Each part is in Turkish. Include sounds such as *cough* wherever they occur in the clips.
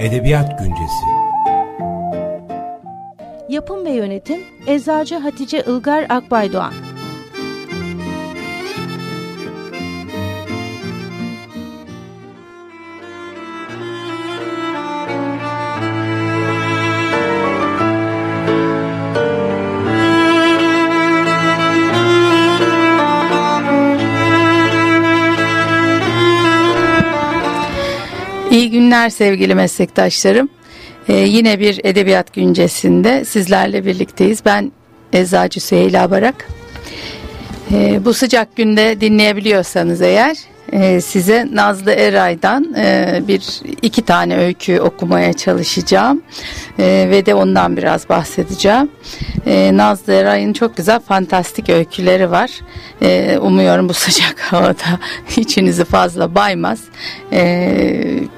Edebiyat Güncesi. Yapım ve Yönetim Eczacı Hatice Ilgar Akbaydoğan günler sevgili meslektaşlarım. Ee, yine bir edebiyat güncesinde sizlerle birlikteyiz. Ben Eczacı Süheyla Barak. Ee, bu sıcak günde dinleyebiliyorsanız eğer e, size Nazlı Eray'dan e, bir iki tane öykü okumaya çalışacağım e, ve de ondan biraz bahsedeceğim. E, Nazlı Eray'ın çok güzel fantastik öyküleri var. E, umuyorum bu *laughs* sıcak havada içinizi fazla baymaz. E,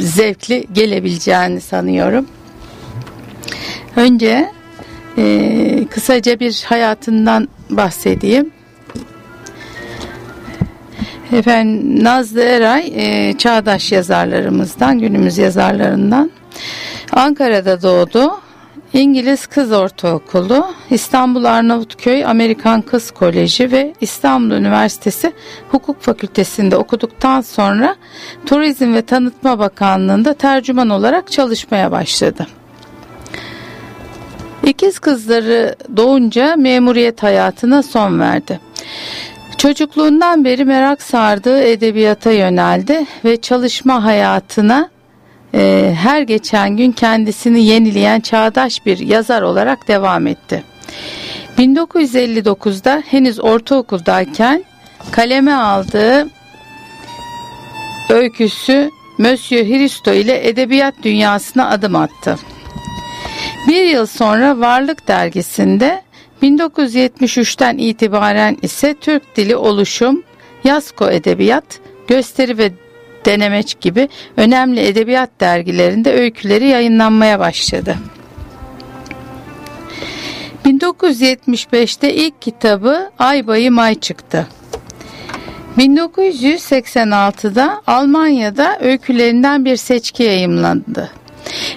zevkli gelebileceğini sanıyorum. Önce e, kısaca bir hayatından bahsedeyim. Efendim Nazlı Eray e, çağdaş yazarlarımızdan, günümüz yazarlarından. Ankara'da doğdu. İngiliz Kız Ortaokulu, İstanbul Arnavutköy Amerikan Kız Koleji ve İstanbul Üniversitesi Hukuk Fakültesinde okuduktan sonra Turizm ve Tanıtma Bakanlığı'nda tercüman olarak çalışmaya başladı. İkiz kızları doğunca memuriyet hayatına son verdi. Çocukluğundan beri merak sardığı edebiyata yöneldi ve çalışma hayatına e, her geçen gün kendisini yenileyen çağdaş bir yazar olarak devam etti. 1959'da henüz ortaokuldayken kaleme aldığı öyküsü Monsieur Hristo ile edebiyat dünyasına adım attı. Bir yıl sonra Varlık dergisinde 1973'ten itibaren ise Türk Dili Oluşum, Yasko Edebiyat, Gösteri ve Denemeç gibi önemli edebiyat dergilerinde öyküleri yayınlanmaya başladı. 1975'te ilk kitabı Ay Bayı May çıktı. 1986'da Almanya'da öykülerinden bir seçki yayımlandı.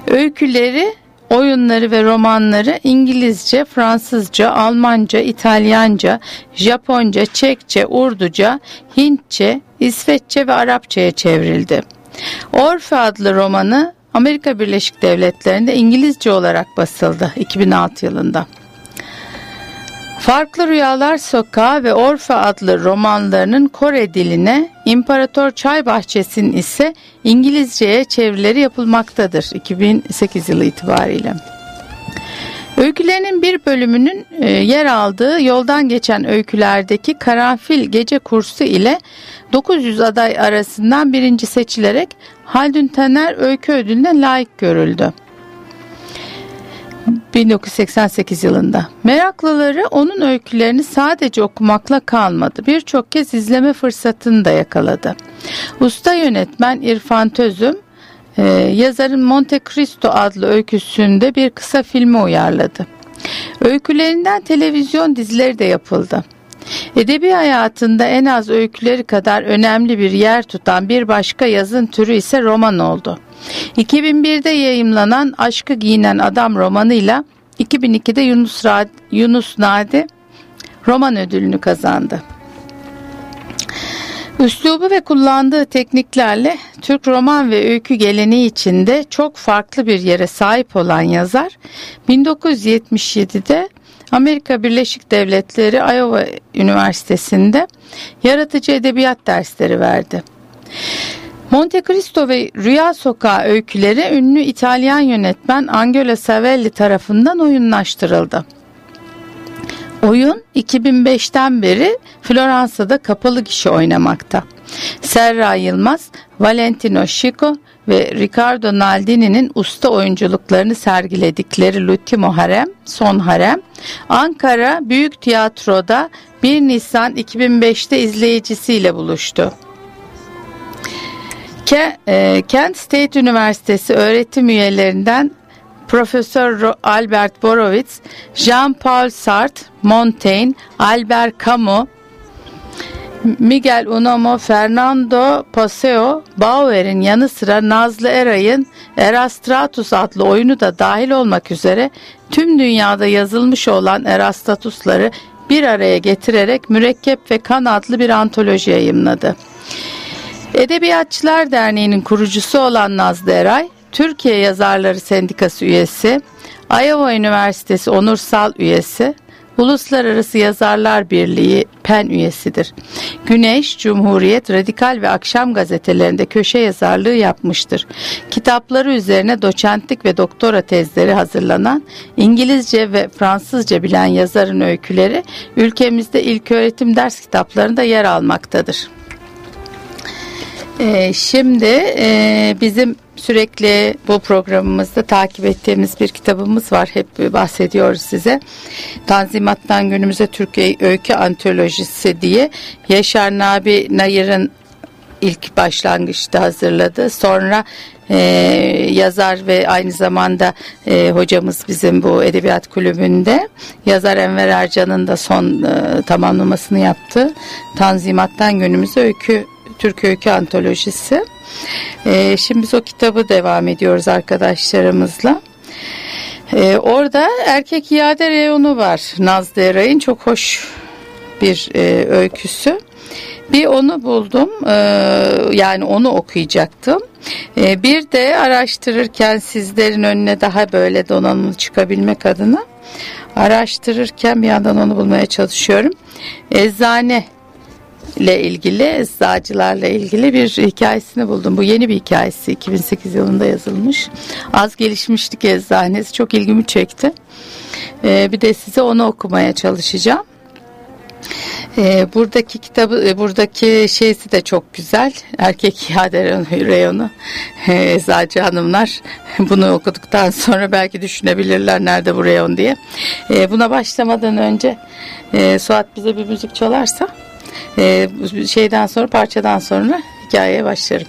Öyküleri, oyunları ve romanları İngilizce, Fransızca, Almanca, İtalyanca, Japonca, Çekçe, Urduca, Hintçe, İsveççe ve Arapçaya çevrildi. Orfe adlı romanı Amerika Birleşik Devletleri'nde İngilizce olarak basıldı 2006 yılında. Farklı Rüyalar Sokağı ve Orfe adlı romanlarının Kore diline, İmparator Çay Bahçesi'nin ise İngilizceye çevirileri yapılmaktadır 2008 yılı itibariyle. Öykülerinin bir bölümünün e, yer aldığı yoldan geçen öykülerdeki Karanfil Gece Kursu ile 900 aday arasından birinci seçilerek Haldun Taner Öykü Ödülü'ne layık görüldü. 1988 yılında. Meraklıları onun öykülerini sadece okumakla kalmadı. Birçok kez izleme fırsatını da yakaladı. Usta yönetmen İrfan Tözüm ee, yazarın Monte Cristo adlı öyküsünde bir kısa filmi uyarladı. Öykülerinden televizyon dizileri de yapıldı. Edebi hayatında en az öyküleri kadar önemli bir yer tutan bir başka yazın türü ise roman oldu. 2001'de yayımlanan Aşkı Giyinen Adam romanıyla 2002'de Yunus, Rad Yunus Nadi roman ödülünü kazandı. Üslubu ve kullandığı tekniklerle Türk roman ve öykü geleneği içinde çok farklı bir yere sahip olan yazar 1977'de Amerika Birleşik Devletleri Iowa Üniversitesi'nde yaratıcı edebiyat dersleri verdi. Monte Cristo ve Rüya Sokağı öyküleri ünlü İtalyan yönetmen Angelo Savelli tarafından oyunlaştırıldı. Oyun 2005'ten beri Floransa'da kapalı kişi oynamakta. Serra Yılmaz, Valentino Chico ve Ricardo Naldini'nin usta oyunculuklarını sergiledikleri L'Ultimo Harem, Son Harem, Ankara Büyük Tiyatro'da 1 Nisan 2005'te izleyicisiyle buluştu. E, Kent State Üniversitesi öğretim üyelerinden Profesör Albert Borowitz, Jean-Paul Sartre, Montaigne, Albert Camus, Miguel Unamu, Fernando Paseo, Bauer'in yanı sıra Nazlı Eray'ın Erastratus adlı oyunu da dahil olmak üzere tüm dünyada yazılmış olan Erastatusları bir araya getirerek Mürekkep ve Kan adlı bir antoloji yayımladı. Edebiyatçılar Derneği'nin kurucusu olan Nazlı Eray, Türkiye Yazarları Sendikası üyesi, Iowa Üniversitesi onursal üyesi, Uluslararası Yazarlar Birliği PEN üyesidir. Güneş, Cumhuriyet, Radikal ve Akşam gazetelerinde köşe yazarlığı yapmıştır. Kitapları üzerine doçentlik ve doktora tezleri hazırlanan İngilizce ve Fransızca bilen yazarın öyküleri ülkemizde ilk öğretim ders kitaplarında yer almaktadır. Ee, şimdi e, bizim sürekli bu programımızda takip ettiğimiz bir kitabımız var. Hep bahsediyoruz size. Tanzimat'tan günümüze Türkiye Öykü Antolojisi diye Yaşar Nabi Nayır'ın ilk başlangıçta hazırladı. Sonra e, yazar ve aynı zamanda e, hocamız bizim bu edebiyat kulübünde yazar Enver Ercan'ın da son e, tamamlamasını yaptı. Tanzimat'tan günümüze öykü Türk Öykü Antolojisi. Ee, şimdi biz o kitabı devam ediyoruz arkadaşlarımızla. Ee, orada erkek iade reyonu var. Nazlı Eray'ın çok hoş bir e, öyküsü. Bir onu buldum ee, yani onu okuyacaktım. Ee, bir de araştırırken sizlerin önüne daha böyle donanımlı çıkabilmek adına araştırırken bir yandan onu bulmaya çalışıyorum. Eczane ile ilgili eczacılarla ilgili bir hikayesini buldum. Bu yeni bir hikayesi 2008 yılında yazılmış. Az gelişmişlik eczanesi çok ilgimi çekti. Ee, bir de size onu okumaya çalışacağım. Ee, buradaki kitabı, e, buradaki şeysi de çok güzel. Erkek *laughs* iade reyonu. Ee, eczacı hanımlar *laughs* bunu okuduktan sonra belki düşünebilirler nerede bu reyon diye. Ee, buna başlamadan önce e, Suat bize bir müzik çalarsa e, şeyden sonra parçadan sonra hikayeye başlarım.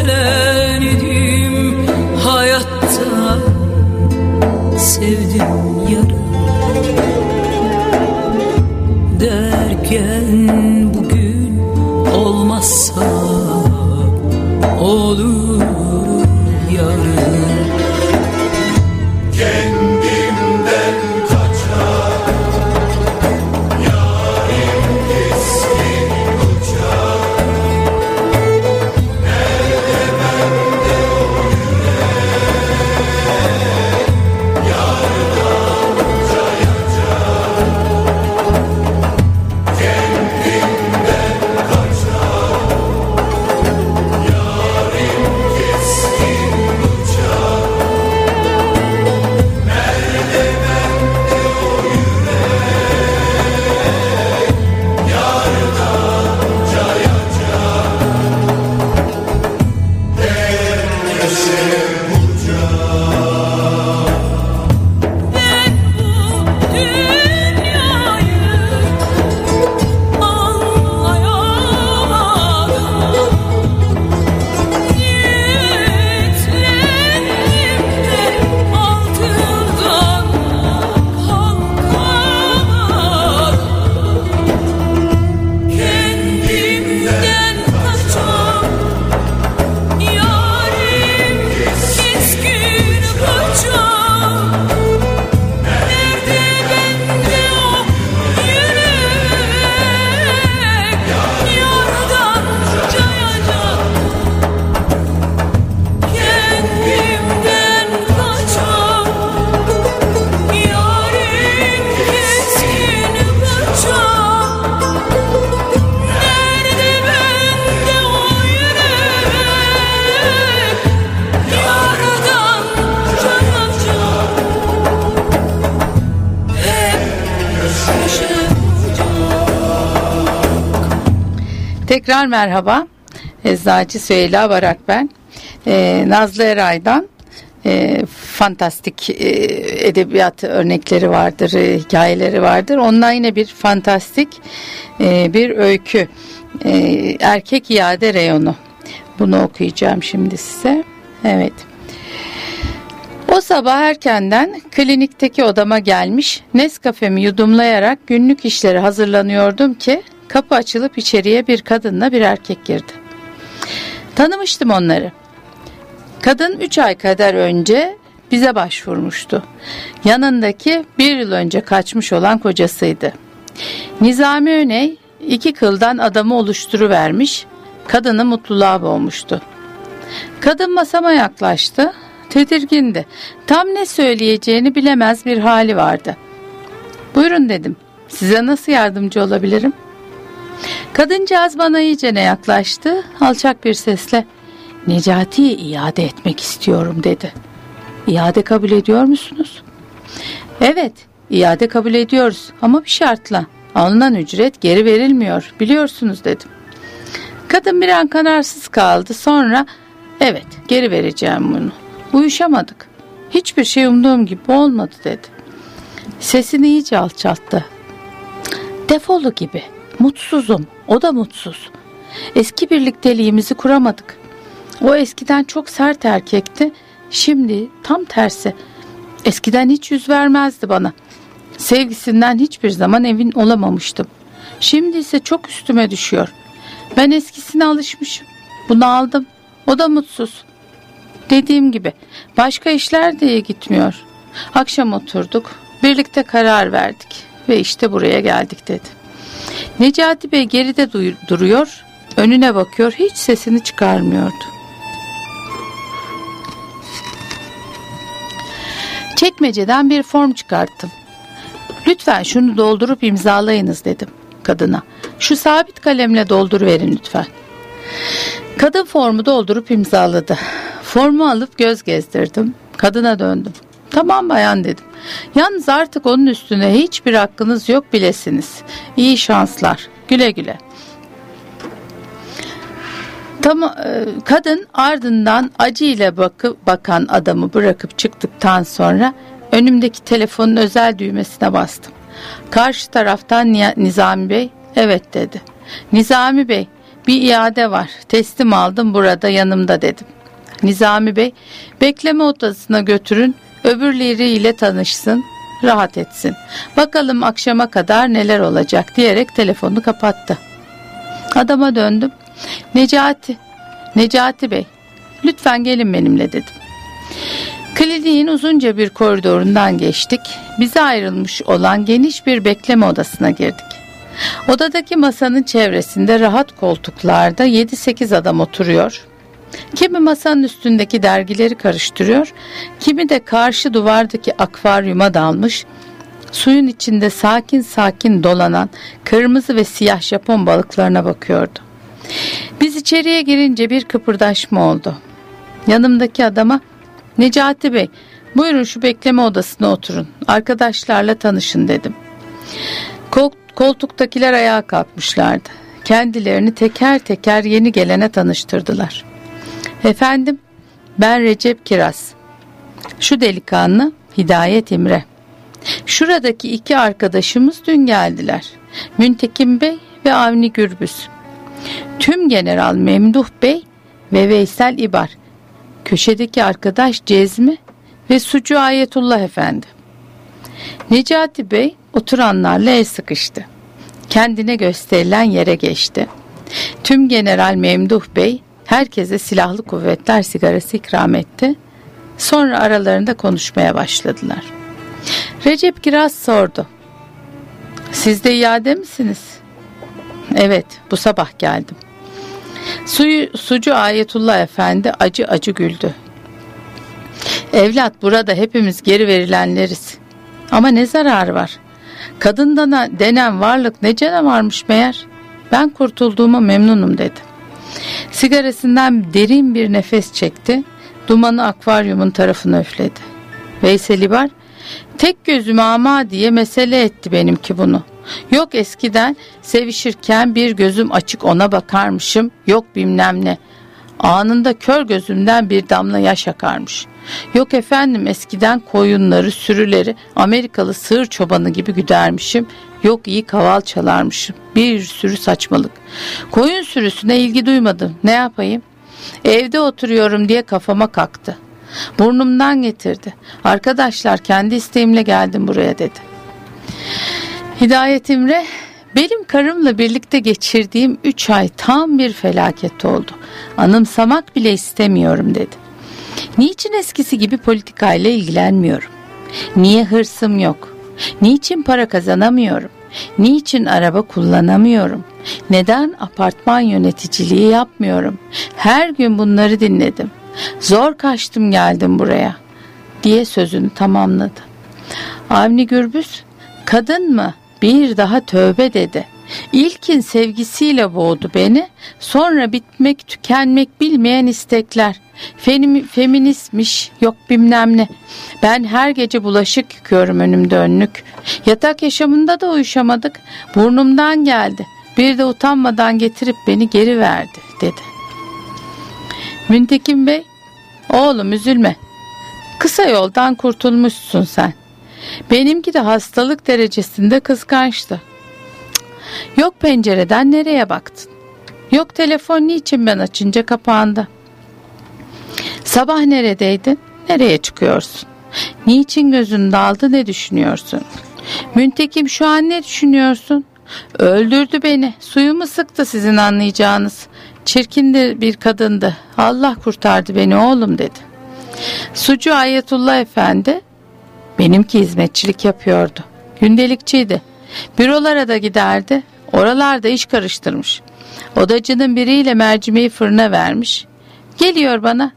Ertelendim hayatta Sevdim Tekrar merhaba. Eczacı Süheyla Barak ben. Ee, Nazlı Eray'dan e, fantastik e, edebiyat örnekleri vardır, e, hikayeleri vardır. Ondan yine bir fantastik e, bir öykü. E, erkek iade reyonu. Bunu okuyacağım şimdi size. Evet. O sabah erkenden klinikteki odama gelmiş Nescafe'mi yudumlayarak günlük işlere hazırlanıyordum ki kapı açılıp içeriye bir kadınla bir erkek girdi. Tanımıştım onları. Kadın 3 ay kadar önce bize başvurmuştu. Yanındaki bir yıl önce kaçmış olan kocasıydı. Nizami Öney iki kıldan adamı oluşturuvermiş, kadını mutluluğa boğmuştu. Kadın masama yaklaştı, tedirgindi. Tam ne söyleyeceğini bilemez bir hali vardı. Buyurun dedim, size nasıl yardımcı olabilirim? Kadıncağız bana iyicene yaklaştı, alçak bir sesle Necati'yi iade etmek istiyorum dedi. İade kabul ediyor musunuz? Evet, iade kabul ediyoruz ama bir şartla. Alınan ücret geri verilmiyor, biliyorsunuz dedim. Kadın bir an kararsız kaldı. Sonra evet geri vereceğim bunu. Uyuşamadık. Hiçbir şey umduğum gibi olmadı dedi. Sesini iyice alçalttı. Defolu gibi. Mutsuzum. O da mutsuz. Eski birlikteliğimizi kuramadık. O eskiden çok sert erkekti. Şimdi tam tersi. Eskiden hiç yüz vermezdi bana. Sevgisinden hiçbir zaman evin olamamıştım. Şimdi ise çok üstüme düşüyor. Ben eskisine alışmışım. Bunu aldım. O da mutsuz. Dediğim gibi başka işler de iyi gitmiyor. Akşam oturduk. Birlikte karar verdik. Ve işte buraya geldik dedi. Necati Bey geride duruyor. Önüne bakıyor. Hiç sesini çıkarmıyordu. Çekmeceden bir form çıkarttım. Lütfen şunu doldurup imzalayınız dedim kadına. Şu sabit kalemle dolduruverin lütfen. Kadın formu doldurup imzaladı. Formu alıp göz gezdirdim. Kadına döndüm. Tamam bayan dedim. Yalnız artık onun üstüne hiçbir hakkınız yok bilesiniz. İyi şanslar. Güle güle. Tamam, e, kadın ardından acıyla bakıp bakan adamı bırakıp çıktıktan sonra önümdeki telefonun özel düğmesine bastım. Karşı taraftan Nizami Bey evet dedi. Nizami Bey bir iade var teslim aldım burada yanımda dedim. Nizami Bey bekleme odasına götürün öbürleriyle tanışsın rahat etsin. Bakalım akşama kadar neler olacak diyerek telefonu kapattı. Adama döndüm. Necati, Necati Bey lütfen gelin benimle dedim. Kliniğin uzunca bir koridorundan geçtik. Bize ayrılmış olan geniş bir bekleme odasına girdik. Odadaki masanın çevresinde rahat koltuklarda 7-8 adam oturuyor. Kimi masanın üstündeki dergileri karıştırıyor, kimi de karşı duvardaki akvaryuma dalmış, suyun içinde sakin sakin dolanan kırmızı ve siyah Japon balıklarına bakıyordu. Biz içeriye girince bir kıpırdaşma oldu. Yanımdaki adama Necati Bey buyurun şu bekleme odasına oturun arkadaşlarla tanışın dedim. Kol- koltuktakiler ayağa kalkmışlardı. Kendilerini teker teker yeni gelene tanıştırdılar. Efendim ben Recep Kiraz. Şu delikanlı Hidayet İmre. Şuradaki iki arkadaşımız dün geldiler. Müntekim Bey ve Avni Gürbüz. Tüm General Memduh Bey ve Veysel İbar. Köşedeki arkadaş Cezmi ve Sucu Ayetullah Efendi. Necati Bey oturanlarla el sıkıştı. Kendine gösterilen yere geçti. Tüm General Memduh Bey herkese silahlı kuvvetler sigarası ikram etti. Sonra aralarında konuşmaya başladılar. Recep Kiraz sordu. Siz de iade misiniz? Evet bu sabah geldim. Suyu, sucu Ayetullah Efendi acı acı güldü. Evlat burada hepimiz geri verilenleriz. Ama ne zararı var? Kadından denen varlık ne canavarmış meğer? Ben kurtulduğuma memnunum dedi. Sigarasından derin bir nefes çekti. Dumanı akvaryumun tarafına üfledi. Veysel İbar, tek gözüm ama diye mesele etti benimki bunu. Yok eskiden sevişirken bir gözüm açık ona bakarmışım, yok bilmem ne. Anında kör gözümden bir damla yaş akarmış. Yok efendim eskiden koyunları, sürüleri Amerikalı sığır çobanı gibi güdermişim. Yok iyi kaval çalarmışım. Bir sürü saçmalık. Koyun sürüsüne ilgi duymadım. Ne yapayım? Evde oturuyorum diye kafama kalktı. Burnumdan getirdi. Arkadaşlar kendi isteğimle geldim buraya dedi. Hidayet İmre benim karımla birlikte geçirdiğim üç ay tam bir felaket oldu. Anımsamak bile istemiyorum dedi. Niçin eskisi gibi politikayla ilgilenmiyorum? Niye hırsım yok? Niçin para kazanamıyorum? Niçin araba kullanamıyorum? Neden apartman yöneticiliği yapmıyorum? Her gün bunları dinledim. Zor kaçtım geldim buraya diye sözünü tamamladı. Avni Gürbüz kadın mı? Bir daha tövbe dedi. İlkin sevgisiyle boğdu beni, sonra bitmek tükenmek bilmeyen istekler. Fenim, feministmiş, yok bilmem ne. Ben her gece bulaşık yıkıyorum önümde önlük. Yatak yaşamında da uyuşamadık. Burnumdan geldi. Bir de utanmadan getirip beni geri verdi dedi. Müntekim Bey, oğlum üzülme. Kısa yoldan kurtulmuşsun sen. Benimki de hastalık derecesinde kıskançtı. Yok pencereden nereye baktın? Yok telefon niçin ben açınca kapandı? Sabah neredeydin? Nereye çıkıyorsun? Niçin gözün daldı ne düşünüyorsun? Müntekim şu an ne düşünüyorsun? Öldürdü beni. Suyumu sıktı sizin anlayacağınız. Çirkin de bir kadındı. Allah kurtardı beni oğlum dedi. Sucu Ayetullah Efendi benimki hizmetçilik yapıyordu. Gündelikçiydi. Bürolara da giderdi. Oralarda iş karıştırmış. Odacının biriyle mercimeği fırına vermiş. Geliyor bana.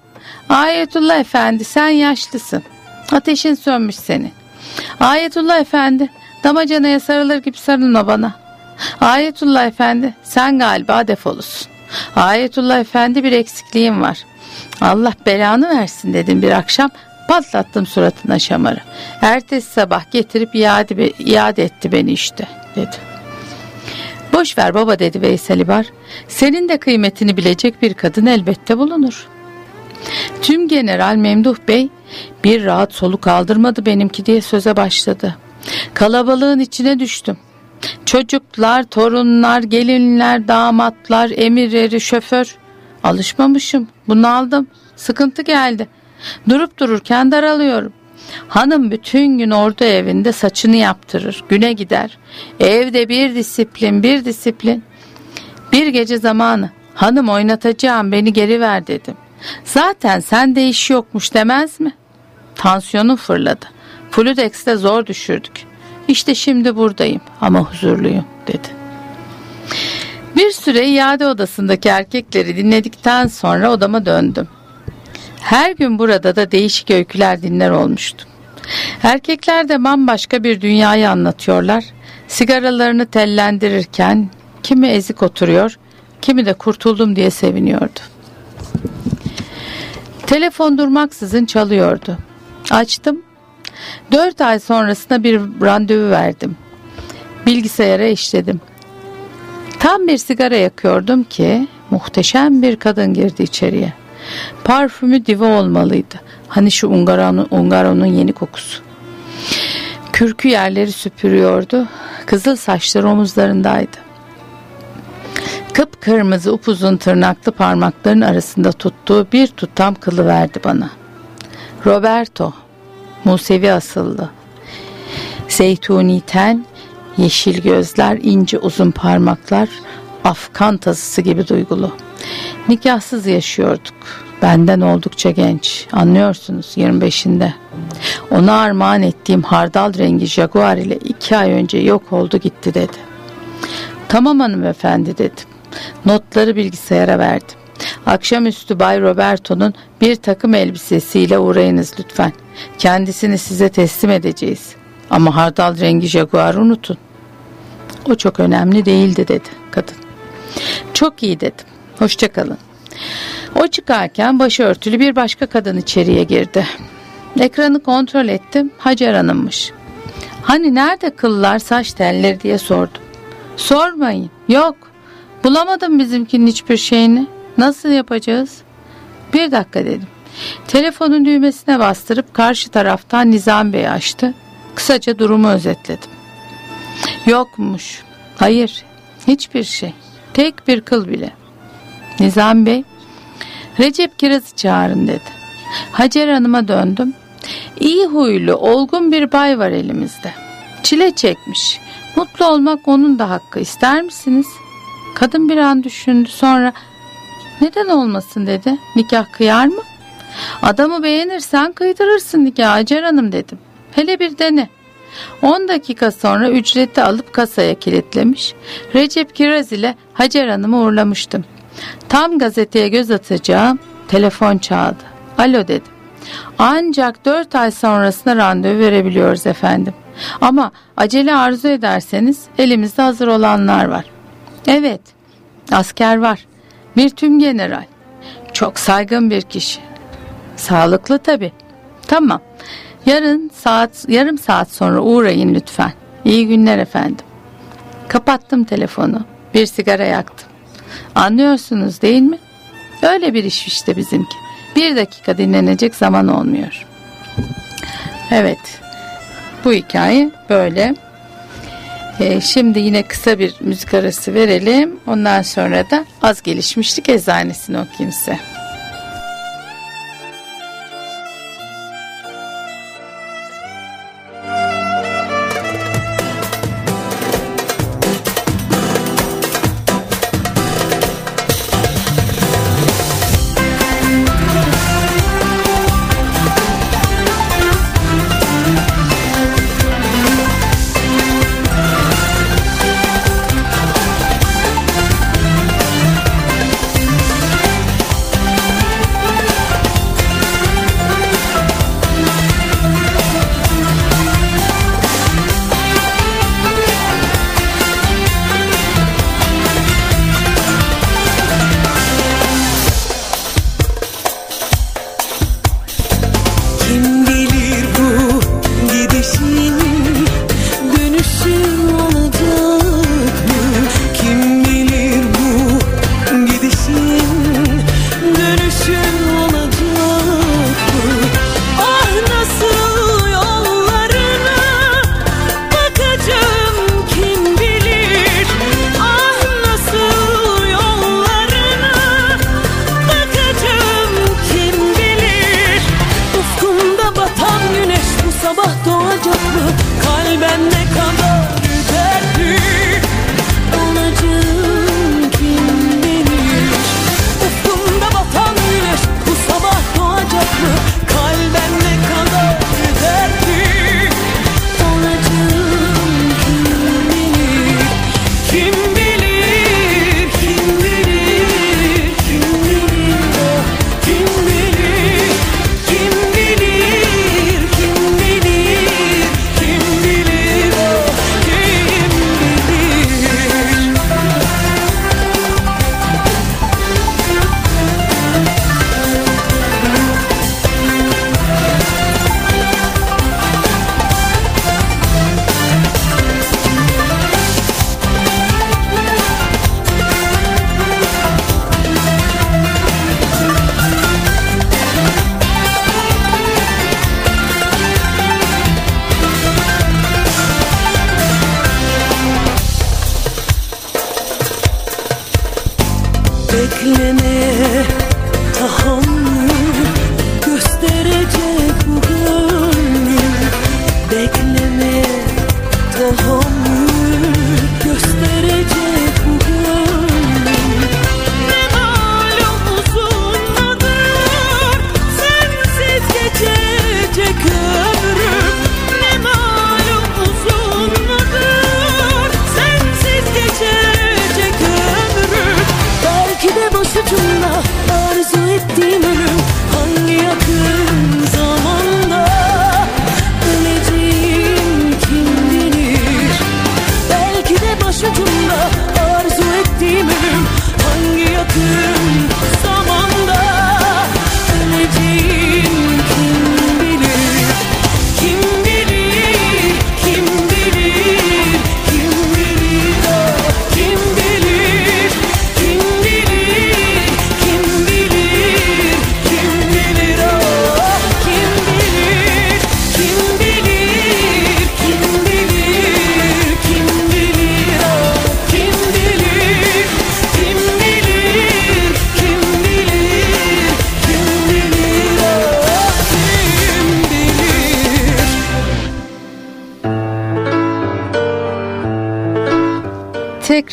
Ayetullah Efendi sen yaşlısın. Ateşin sönmüş senin. Ayetullah Efendi damacanaya sarılır gibi sarılma bana. Ayetullah Efendi sen galiba defolusun. Ayetullah Efendi bir eksikliğim var. Allah belanı versin dedim bir akşam. Patlattım suratına şamarı. Ertesi sabah getirip iade, iade etti beni işte dedi. Boş ver baba dedi Veysel İbar. Senin de kıymetini bilecek bir kadın elbette bulunur. Tüm General Memduh Bey bir rahat soluk aldırmadı benimki diye söze başladı. Kalabalığın içine düştüm. Çocuklar, torunlar, gelinler, damatlar, emirleri, şoför. Alışmamışım. Bunu aldım. Sıkıntı geldi. Durup dururken daralıyorum. Hanım bütün gün orada evinde saçını yaptırır. Güne gider. Evde bir disiplin, bir disiplin. Bir gece zamanı hanım oynatacağım beni geri ver dedim. Zaten sende iş yokmuş demez mi? Tansiyonum fırladı. Fludex'te zor düşürdük. İşte şimdi buradayım ama huzurluyum dedi. Bir süre iade odasındaki erkekleri dinledikten sonra odama döndüm. Her gün burada da değişik öyküler dinler olmuştum. Erkekler de bambaşka bir dünyayı anlatıyorlar. Sigaralarını tellendirirken kimi ezik oturuyor, kimi de kurtuldum diye seviniyordu. Telefon durmaksızın çalıyordu. Açtım. Dört ay sonrasında bir randevu verdim. Bilgisayara işledim. Tam bir sigara yakıyordum ki muhteşem bir kadın girdi içeriye. Parfümü diva olmalıydı. Hani şu Ungaro'nun Ungaro'nun yeni kokusu. Kürkü yerleri süpürüyordu. Kızıl saçları omuzlarındaydı. Kıpkırmızı upuzun tırnaklı parmakların arasında tuttuğu bir tutam kılı verdi bana. Roberto, Musevi asıllı. Zeytuni ten, yeşil gözler, ince uzun parmaklar, Afgan tazısı gibi duygulu. Nikahsız yaşıyorduk. Benden oldukça genç. Anlıyorsunuz 25'inde. Ona armağan ettiğim hardal rengi Jaguar ile iki ay önce yok oldu gitti dedi. Tamam hanımefendi dedim. Notları bilgisayara verdim. Akşamüstü Bay Roberto'nun bir takım elbisesiyle uğrayınız lütfen. Kendisini size teslim edeceğiz. Ama hardal rengi Jaguar'ı unutun. O çok önemli değildi dedi kadın. Çok iyi dedim. Hoşçakalın. O çıkarken başörtülü bir başka kadın içeriye girdi. Ekranı kontrol ettim. Hacer Hanım'mış. Hani nerede kıllar saç telleri diye sordum. Sormayın. Yok. Bulamadım bizimkinin hiçbir şeyini. Nasıl yapacağız? Bir dakika dedim. Telefonun düğmesine bastırıp karşı taraftan Nizam Bey açtı. Kısaca durumu özetledim. Yokmuş. Hayır. Hiçbir şey. Tek bir kıl bile. Nizam Bey, Recep Kiraz'ı çağırın dedi. Hacer Hanım'a döndüm. İyi huylu, olgun bir bay var elimizde. Çile çekmiş. Mutlu olmak onun da hakkı. İster misiniz? Kadın bir an düşündü. Sonra neden olmasın dedi. Nikah kıyar mı? Adamı beğenirsen kıydırırsın nikah Hacer Hanım dedim. Hele bir dene. 10 dakika sonra ücreti alıp kasaya kilitlemiş. Recep Kiraz ile Hacer Hanım'ı uğurlamıştım. Tam gazeteye göz atacağım. Telefon çaldı. Alo dedim. Ancak 4 ay sonrasında randevu verebiliyoruz efendim. Ama acele arzu ederseniz elimizde hazır olanlar var. Evet, asker var. Bir tüm general. Çok saygın bir kişi. Sağlıklı tabi. Tamam. Yarın saat yarım saat sonra uğrayın lütfen. İyi günler efendim. Kapattım telefonu. Bir sigara yaktım. Anlıyorsunuz değil mi? Öyle bir iş işte bizimki. Bir dakika dinlenecek zaman olmuyor. Evet. Bu hikaye böyle. Ee, şimdi yine kısa bir müzik arası verelim. Ondan sonra da az gelişmişlik eczanesini okuyayım size. sabah doğacak mı? Kalben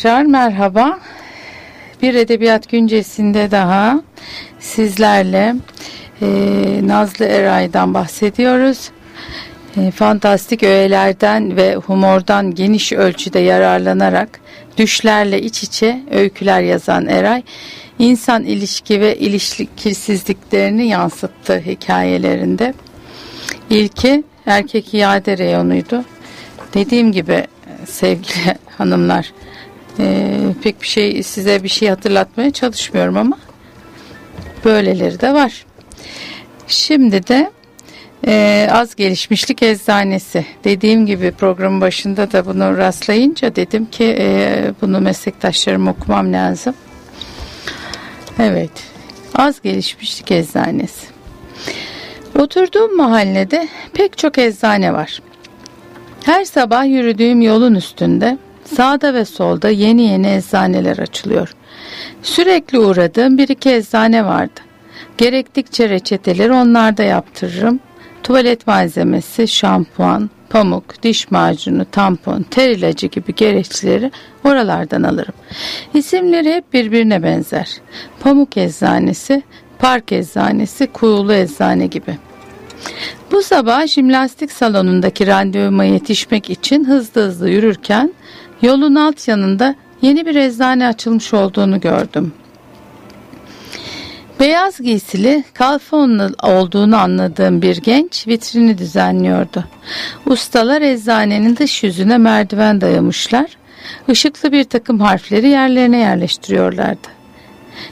Tekrar merhaba. Bir edebiyat güncesinde daha sizlerle e, Nazlı Eray'dan bahsediyoruz. E, fantastik öğelerden ve humordan geniş ölçüde yararlanarak düşlerle iç içe öyküler yazan Eray, insan ilişki ve ilişkisizliklerini yansıttı hikayelerinde. İlki erkek iade reyonuydu. Dediğim gibi sevgili *laughs* hanımlar e, pek bir şey size bir şey hatırlatmaya çalışmıyorum ama böyleleri de var. Şimdi de e, az gelişmişlik eczanesi. Dediğim gibi programın başında da bunu rastlayınca dedim ki e, bunu meslektaşlarım okumam lazım. Evet. Az gelişmişlik eczanesi. Oturduğum mahallede pek çok eczane var. Her sabah yürüdüğüm yolun üstünde sağda ve solda yeni yeni eczaneler açılıyor. Sürekli uğradığım bir iki eczane vardı. Gerektikçe reçeteleri onlarda yaptırırım. Tuvalet malzemesi, şampuan, pamuk, diş macunu, tampon, ter ilacı gibi gereçleri oralardan alırım. İsimleri hep birbirine benzer. Pamuk eczanesi, park eczanesi, kuğulu eczane gibi. Bu sabah jimnastik salonundaki randevuma yetişmek için hızlı hızlı yürürken yolun alt yanında yeni bir eczane açılmış olduğunu gördüm. Beyaz giysili kalfonlu olduğunu anladığım bir genç vitrini düzenliyordu. Ustalar eczanenin dış yüzüne merdiven dayamışlar. Işıklı bir takım harfleri yerlerine yerleştiriyorlardı.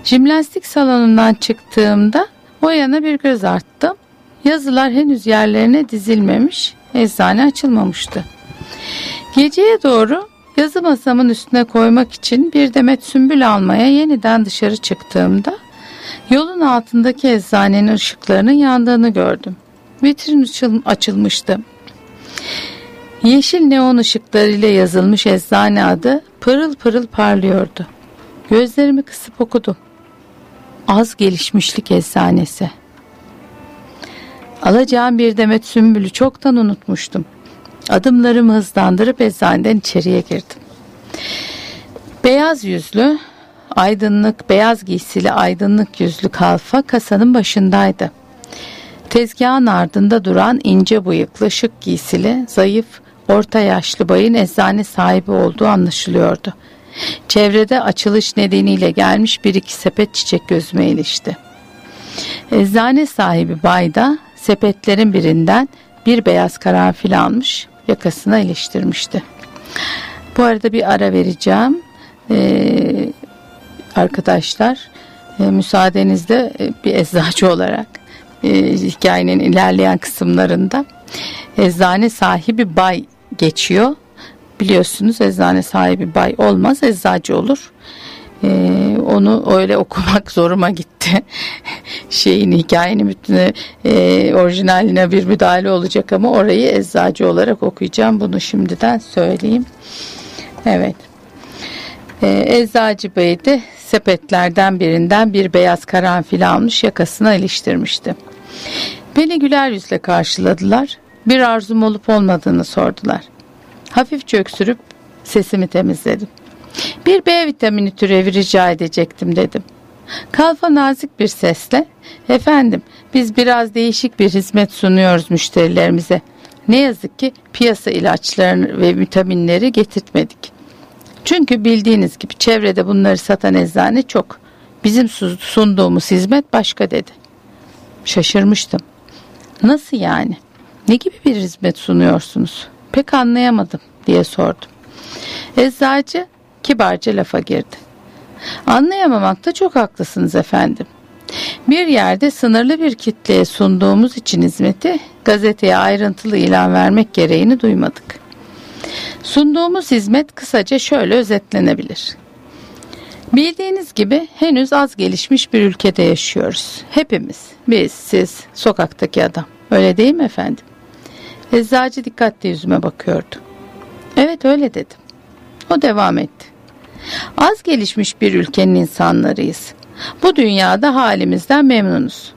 Jimnastik salonundan çıktığımda o yana bir göz arttım. Yazılar henüz yerlerine dizilmemiş, eczane açılmamıştı. Geceye doğru yazı masamın üstüne koymak için bir demet sümbül almaya yeniden dışarı çıktığımda yolun altındaki eczanenin ışıklarının yandığını gördüm. Vitrin açıl- açılmıştı. Yeşil neon ışıklarıyla yazılmış eczane adı pırıl pırıl parlıyordu. Gözlerimi kısıp okudum. Az gelişmişlik eczanesi. Alacağım bir demet sümbülü çoktan unutmuştum. Adımlarımı hızlandırıp eczaneden içeriye girdim. Beyaz yüzlü, aydınlık, beyaz giysili aydınlık yüzlü kalfa kasanın başındaydı. Tezgahın ardında duran ince bıyıklı, şık giysili, zayıf, orta yaşlı bayın eczane sahibi olduğu anlaşılıyordu. Çevrede açılış nedeniyle gelmiş bir iki sepet çiçek gözüme ilişti. Eczane sahibi bay da sepetlerin birinden bir beyaz karanfil almış yakasına iliştirmişti. Bu arada bir ara vereceğim. Ee, arkadaşlar e, müsaadenizle e, bir eczacı olarak e, hikayenin ilerleyen kısımlarında eczane sahibi bay geçiyor. Biliyorsunuz eczane sahibi bay olmaz eczacı olur. Ee, onu öyle okumak *laughs* zoruma gitti. Şeyin hikayenin bütün e, orijinaline bir müdahale olacak ama orayı eczacı olarak okuyacağım. Bunu şimdiden söyleyeyim. Evet. Ee, eczacı bey de sepetlerden birinden bir beyaz karanfil almış yakasına iliştirmişti. Beni güler yüzle karşıladılar. Bir arzum olup olmadığını sordular. Hafif öksürüp sesimi temizledim. Bir B vitamini türevi rica edecektim dedim. Kalfa nazik bir sesle efendim biz biraz değişik bir hizmet sunuyoruz müşterilerimize. Ne yazık ki piyasa ilaçlarını ve vitaminleri getirtmedik. Çünkü bildiğiniz gibi çevrede bunları satan eczane çok. Bizim sunduğumuz hizmet başka dedi. Şaşırmıştım. Nasıl yani? Ne gibi bir hizmet sunuyorsunuz? Pek anlayamadım diye sordum. Eczacı kibarca lafa girdi. Anlayamamakta çok haklısınız efendim. Bir yerde sınırlı bir kitleye sunduğumuz için hizmeti gazeteye ayrıntılı ilan vermek gereğini duymadık. Sunduğumuz hizmet kısaca şöyle özetlenebilir. Bildiğiniz gibi henüz az gelişmiş bir ülkede yaşıyoruz. Hepimiz, biz, siz, sokaktaki adam. Öyle değil mi efendim? Eczacı dikkatle yüzüme bakıyordu. Evet öyle dedim. O devam etti. Az gelişmiş bir ülkenin insanlarıyız. Bu dünyada halimizden memnunuz.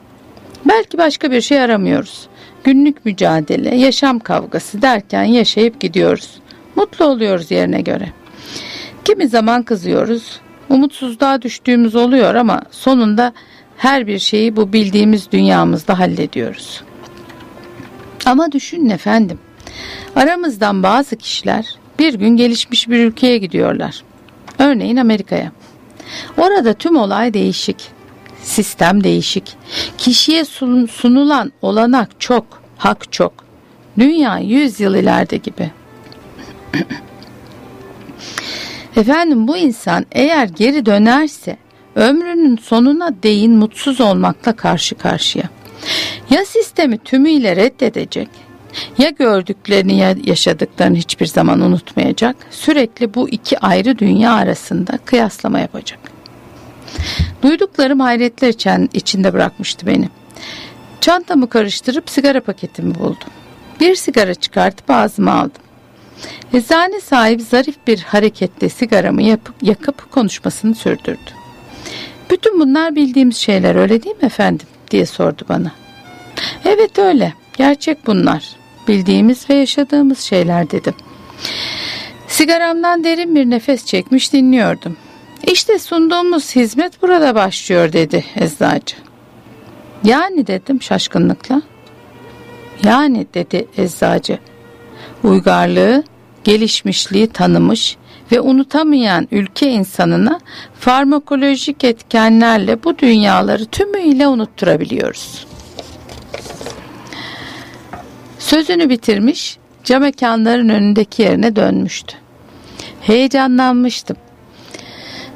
Belki başka bir şey aramıyoruz. Günlük mücadele, yaşam kavgası derken yaşayıp gidiyoruz. Mutlu oluyoruz yerine göre. Kimi zaman kızıyoruz, umutsuzluğa düştüğümüz oluyor ama sonunda her bir şeyi bu bildiğimiz dünyamızda hallediyoruz. Ama düşünün efendim, aramızdan bazı kişiler bir gün gelişmiş bir ülkeye gidiyorlar. Örneğin Amerika'ya. Orada tüm olay değişik. Sistem değişik. Kişiye sun- sunulan olanak çok, hak çok. Dünya 100 yıl ileride gibi. *clears throat* Efendim bu insan eğer geri dönerse ömrünün sonuna değin mutsuz olmakla karşı karşıya. Ya sistemi tümüyle reddedecek ya gördüklerini ya yaşadıklarını hiçbir zaman unutmayacak. Sürekli bu iki ayrı dünya arasında kıyaslama yapacak. Duyduklarım hayretler içen, içinde bırakmıştı beni. Çantamı karıştırıp sigara paketimi buldum. Bir sigara çıkartıp ağzıma aldım. Eczane sahibi zarif bir hareketle sigaramı yapıp, yakıp konuşmasını sürdürdü. Bütün bunlar bildiğimiz şeyler öyle değil mi efendim diye sordu bana. Evet öyle gerçek bunlar bildiğimiz ve yaşadığımız şeyler dedim. Sigaramdan derin bir nefes çekmiş dinliyordum. İşte sunduğumuz hizmet burada başlıyor dedi eczacı. Yani dedim şaşkınlıkla. Yani dedi eczacı. Uygarlığı, gelişmişliği tanımış ve unutamayan ülke insanına farmakolojik etkenlerle bu dünyaları tümüyle unutturabiliyoruz. Sözünü bitirmiş, cam mekanların önündeki yerine dönmüştü. Heyecanlanmıştım.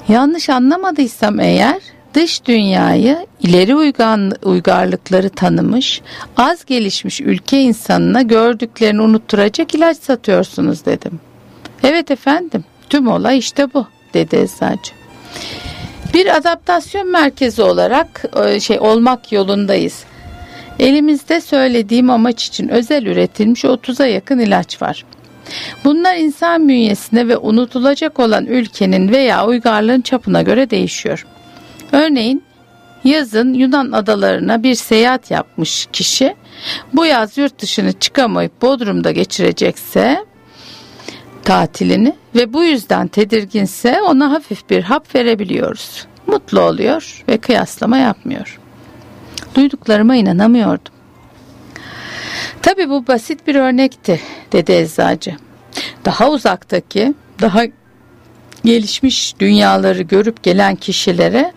Yanlış anlamadıysam eğer dış dünyayı ileri uygan, uygarlıkları tanımış, az gelişmiş ülke insanına gördüklerini unutturacak ilaç satıyorsunuz dedim. Evet efendim tüm olay işte bu dedi eczacı. Bir adaptasyon merkezi olarak e, şey olmak yolundayız. Elimizde söylediğim amaç için özel üretilmiş 30'a yakın ilaç var. Bunlar insan bünyesine ve unutulacak olan ülkenin veya uygarlığın çapına göre değişiyor. Örneğin yazın Yunan adalarına bir seyahat yapmış kişi bu yaz yurt dışına çıkamayıp Bodrum'da geçirecekse tatilini ve bu yüzden tedirginse ona hafif bir hap verebiliyoruz. Mutlu oluyor ve kıyaslama yapmıyor. Duyduklarıma inanamıyordum. Tabii bu basit bir örnekti dedi eczacı. Daha uzaktaki, daha gelişmiş dünyaları görüp gelen kişilere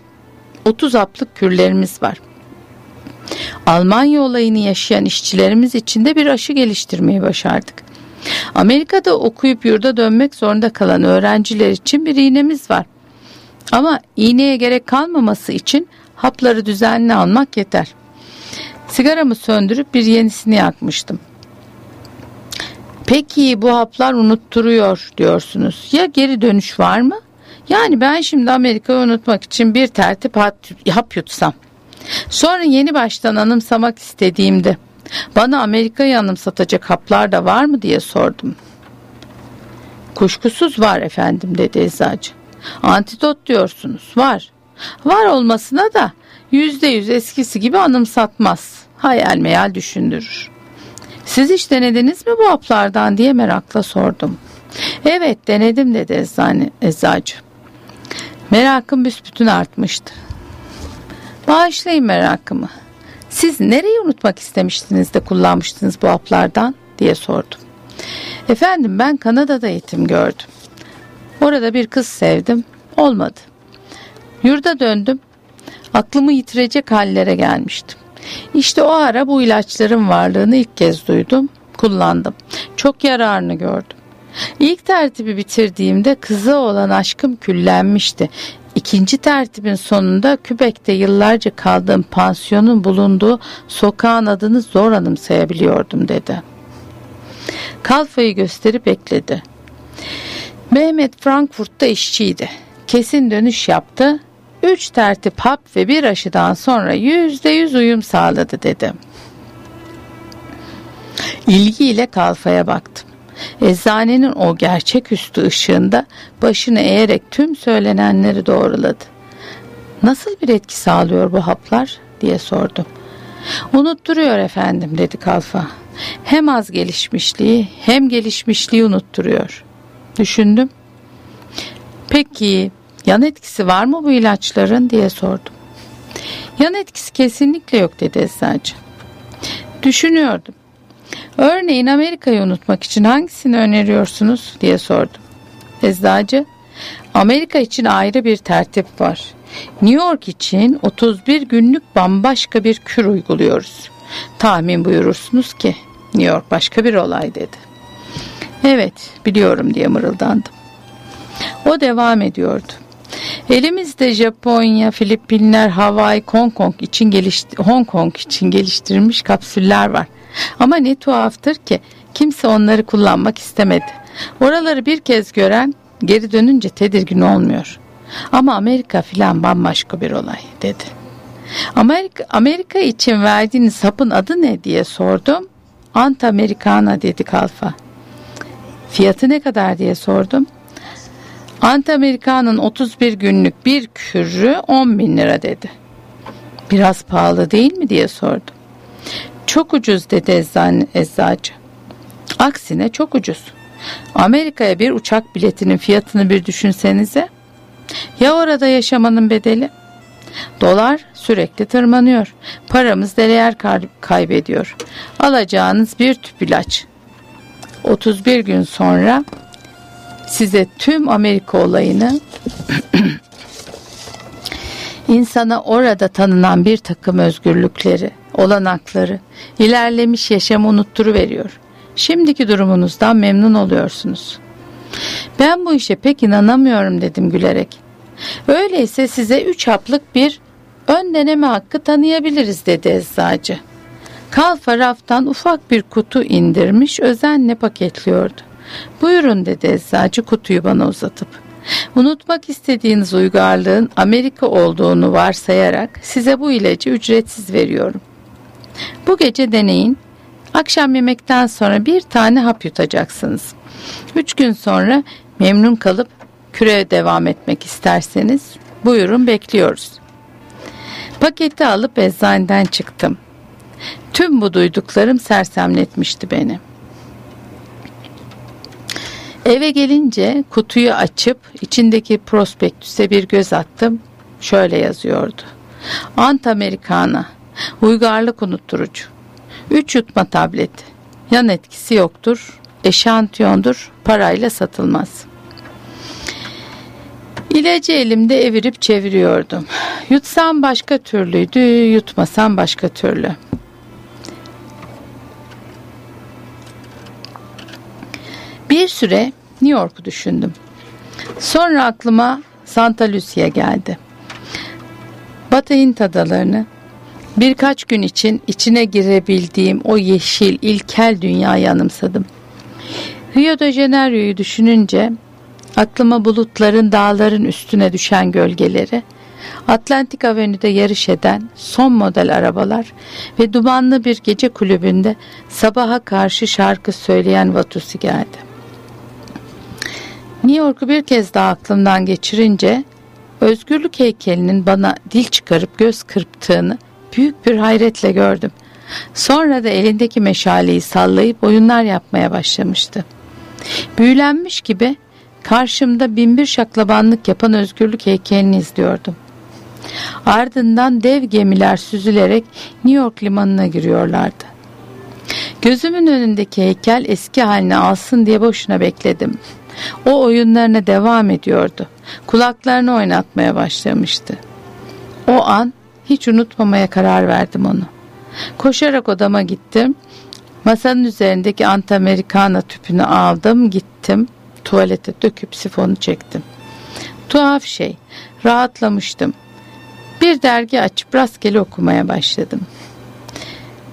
30 haplık kürlerimiz var. Almanya olayını yaşayan işçilerimiz için de bir aşı geliştirmeyi başardık. Amerika'da okuyup yurda dönmek zorunda kalan öğrenciler için bir iğnemiz var. Ama iğneye gerek kalmaması için hapları düzenli almak yeter. Sigaramı söndürüp bir yenisini yakmıştım. Peki bu haplar unutturuyor diyorsunuz. Ya geri dönüş var mı? Yani ben şimdi Amerika'yı unutmak için bir tertip hap yutsam. Sonra yeni baştan anımsamak istediğimde bana Amerika'yı anımsatacak haplar da var mı diye sordum. Kuşkusuz var efendim dedi eczacı. Antidot diyorsunuz var. Var olmasına da yüzde yüz eskisi gibi anımsatmaz. Hayal meyal düşündürür. Siz hiç denediniz mi bu haplardan diye merakla sordum. Evet denedim dedi eczane, eczacı. Merakım büsbütün artmıştı. Bağışlayın merakımı. Siz nereyi unutmak istemiştiniz de kullanmıştınız bu haplardan diye sordum. Efendim ben Kanada'da eğitim gördüm. Orada bir kız sevdim. Olmadı. Yurda döndüm. Aklımı yitirecek hallere gelmiştim. İşte o ara bu ilaçların varlığını ilk kez duydum. Kullandım. Çok yararını gördüm. İlk tertibi bitirdiğimde kıza olan aşkım küllenmişti. İkinci tertibin sonunda Kübek'te yıllarca kaldığım pansiyonun bulunduğu sokağın adını zor anımsayabiliyordum dedi. Kalfayı gösterip ekledi. Mehmet Frankfurt'ta işçiydi. Kesin dönüş yaptı. Üç tertip hap ve bir aşıdan sonra yüzde yüz uyum sağladı dedi. İlgiyle kalfaya baktım. Eczanenin o gerçeküstü ışığında başını eğerek tüm söylenenleri doğruladı. Nasıl bir etki sağlıyor bu haplar diye sordum. Unutturuyor efendim dedi kalfa. Hem az gelişmişliği hem gelişmişliği unutturuyor. Düşündüm. Peki yan etkisi var mı bu ilaçların diye sordum. Yan etkisi kesinlikle yok dedi eczacı. Düşünüyordum. Örneğin Amerika'yı unutmak için hangisini öneriyorsunuz diye sordum. Eczacı, Amerika için ayrı bir tertip var. New York için 31 günlük bambaşka bir kür uyguluyoruz. Tahmin buyurursunuz ki New York başka bir olay dedi. Evet biliyorum diye mırıldandım. O devam ediyordu. Elimizde Japonya, Filipinler, Hawaii, Hong Kong için gelişti Hong Kong için geliştirilmiş kapsüller var. Ama ne tuhaftır ki kimse onları kullanmak istemedi. Oraları bir kez gören geri dönünce tedirgin olmuyor. Ama Amerika filan bambaşka bir olay dedi. Amerika, Amerika için verdiğiniz hapın adı ne diye sordum. Ant Americana dedi Kalfa. Fiyatı ne kadar diye sordum. Ant Amerikan'ın 31 günlük bir kürü 10 bin lira dedi. Biraz pahalı değil mi diye sordum. Çok ucuz dedi eczane, eczacı. Aksine çok ucuz. Amerika'ya bir uçak biletinin fiyatını bir düşünsenize. Ya orada yaşamanın bedeli? Dolar sürekli tırmanıyor. Paramız değer kaybediyor. Alacağınız bir tüp ilaç. 31 gün sonra size tüm Amerika olayını insana orada tanınan bir takım özgürlükleri, olanakları, ilerlemiş yaşamı unutturu veriyor. Şimdiki durumunuzdan memnun oluyorsunuz. Ben bu işe pek inanamıyorum dedim gülerek. Öyleyse size üç haplık bir ön deneme hakkı tanıyabiliriz dedi eczacı. Kalfa raftan ufak bir kutu indirmiş özenle paketliyordu. Buyurun dedi eczacı kutuyu bana uzatıp. Unutmak istediğiniz uygarlığın Amerika olduğunu varsayarak size bu ilacı ücretsiz veriyorum. Bu gece deneyin. Akşam yemekten sonra bir tane hap yutacaksınız. Üç gün sonra memnun kalıp küre devam etmek isterseniz buyurun bekliyoruz. Paketi alıp eczaneden çıktım. Tüm bu duyduklarım sersemletmişti beni. Eve gelince kutuyu açıp içindeki prospektüse bir göz attım. Şöyle yazıyordu. Ant Americana, uygarlık unutturucu. 3 yutma tableti. Yan etkisi yoktur. Eşantiyondur. Parayla satılmaz. İlacı elimde evirip çeviriyordum. Yutsam başka türlüydü, yutmasam başka türlü. Bir süre New York'u düşündüm. Sonra aklıma Santa Lucia geldi. Batı Hint adalarını birkaç gün için içine girebildiğim o yeşil ilkel dünyayı anımsadım. Rio de Janeiro'yu düşününce aklıma bulutların dağların üstüne düşen gölgeleri, Atlantik Avenü'de yarış eden son model arabalar ve dumanlı bir gece kulübünde sabaha karşı şarkı söyleyen Vatusi geldi. New York'u bir kez daha aklımdan geçirince özgürlük heykelinin bana dil çıkarıp göz kırptığını büyük bir hayretle gördüm. Sonra da elindeki meşaleyi sallayıp oyunlar yapmaya başlamıştı. Büyülenmiş gibi karşımda binbir şaklabanlık yapan özgürlük heykelini izliyordum. Ardından dev gemiler süzülerek New York limanına giriyorlardı. Gözümün önündeki heykel eski haline alsın diye boşuna bekledim. O oyunlarına devam ediyordu. Kulaklarını oynatmaya başlamıştı. O an hiç unutmamaya karar verdim onu. Koşarak odama gittim. Masanın üzerindeki Antamerikana tüpünü aldım, gittim. Tuvalete döküp sifonu çektim. Tuhaf şey, rahatlamıştım. Bir dergi açıp rastgele okumaya başladım.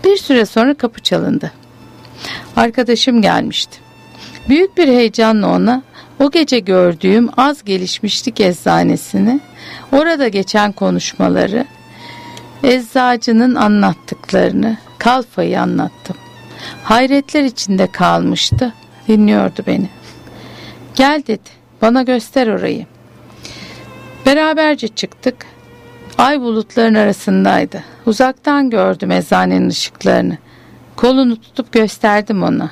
Bir süre sonra kapı çalındı. Arkadaşım gelmişti. Büyük bir heyecanla ona o gece gördüğüm az gelişmişlik eczanesini, orada geçen konuşmaları, eczacının anlattıklarını, kalfayı anlattım. Hayretler içinde kalmıştı, dinliyordu beni. Gel dedi, bana göster orayı. Beraberce çıktık. Ay bulutların arasındaydı. Uzaktan gördüm eczanenin ışıklarını. Kolunu tutup gösterdim ona.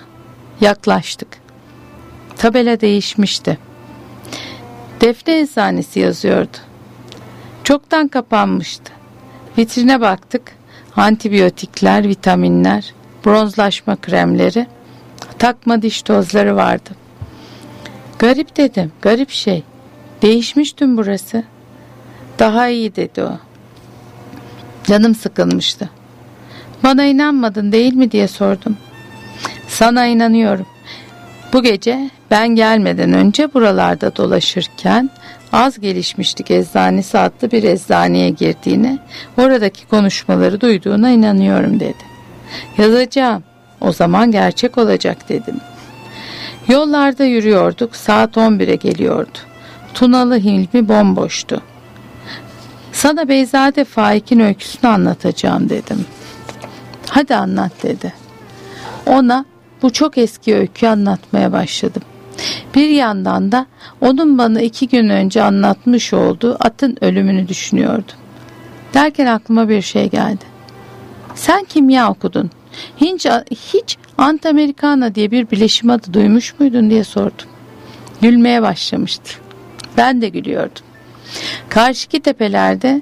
Yaklaştık. Tabela değişmişti. Defne eczanesi yazıyordu. Çoktan kapanmıştı. Vitrine baktık. Antibiyotikler, vitaminler, bronzlaşma kremleri, takma diş tozları vardı. Garip dedim, garip şey. Değişmiş dün burası. Daha iyi dedi o. Canım sıkılmıştı. Bana inanmadın değil mi diye sordum. Sana inanıyorum. Bu gece ben gelmeden önce buralarda dolaşırken az gelişmişlik eczanesi adlı bir eczaneye girdiğine, oradaki konuşmaları duyduğuna inanıyorum dedi. Yazacağım. O zaman gerçek olacak dedim. Yollarda yürüyorduk. Saat 11'e geliyordu. Tunalı Hilmi bomboştu. Sana Beyzade Faik'in öyküsünü anlatacağım dedim. Hadi anlat dedi. Ona bu çok eski öyküyü anlatmaya başladım. Bir yandan da onun bana iki gün önce anlatmış olduğu atın ölümünü düşünüyordum. Derken aklıma bir şey geldi. Sen kimya okudun. Hiç, hiç Antamerikana diye bir bileşim adı duymuş muydun diye sordum. Gülmeye başlamıştı. Ben de gülüyordum. Karşıki tepelerde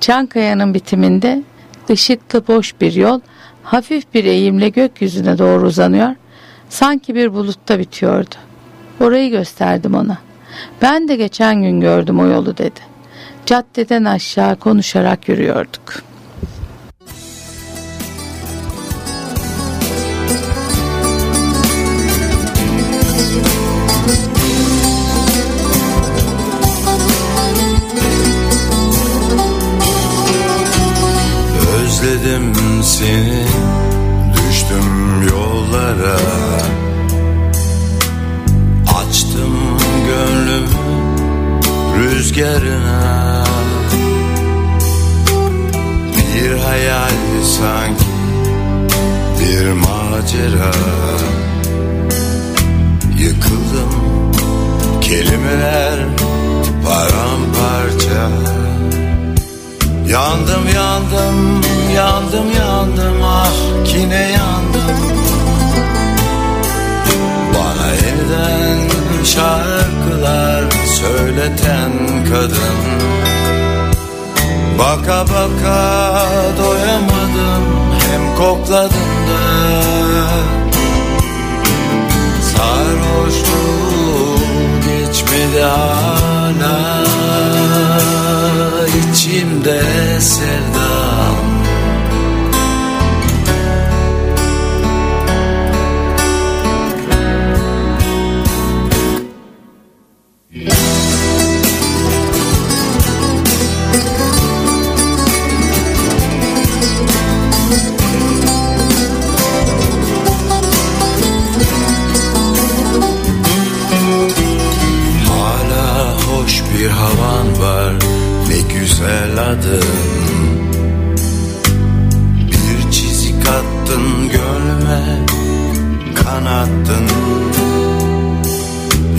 Çankaya'nın bitiminde ışıklı boş bir yol hafif bir eğimle gökyüzüne doğru uzanıyor. Sanki bir bulutta bitiyordu. Orayı gösterdim ona. Ben de geçen gün gördüm o yolu dedi. Caddeden aşağı konuşarak yürüyorduk.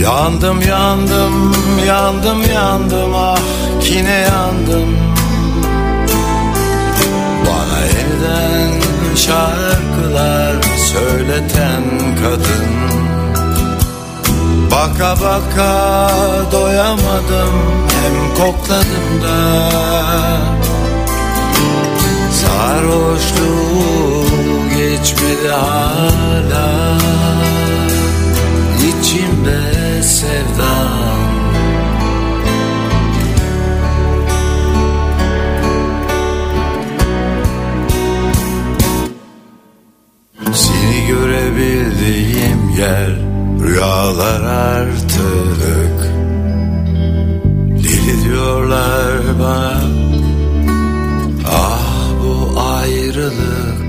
Yandım yandım yandım yandım ah kine yandım. Bana yeniden şarkılar söyleten kadın. Baka baka doyamadım hem kokladım da. Sarhoşluğu geçmedi hala. İçimde sevdam. Seni görebildiğim yer rüyalar artık. Deli diyorlar bana Ah bu ayrılık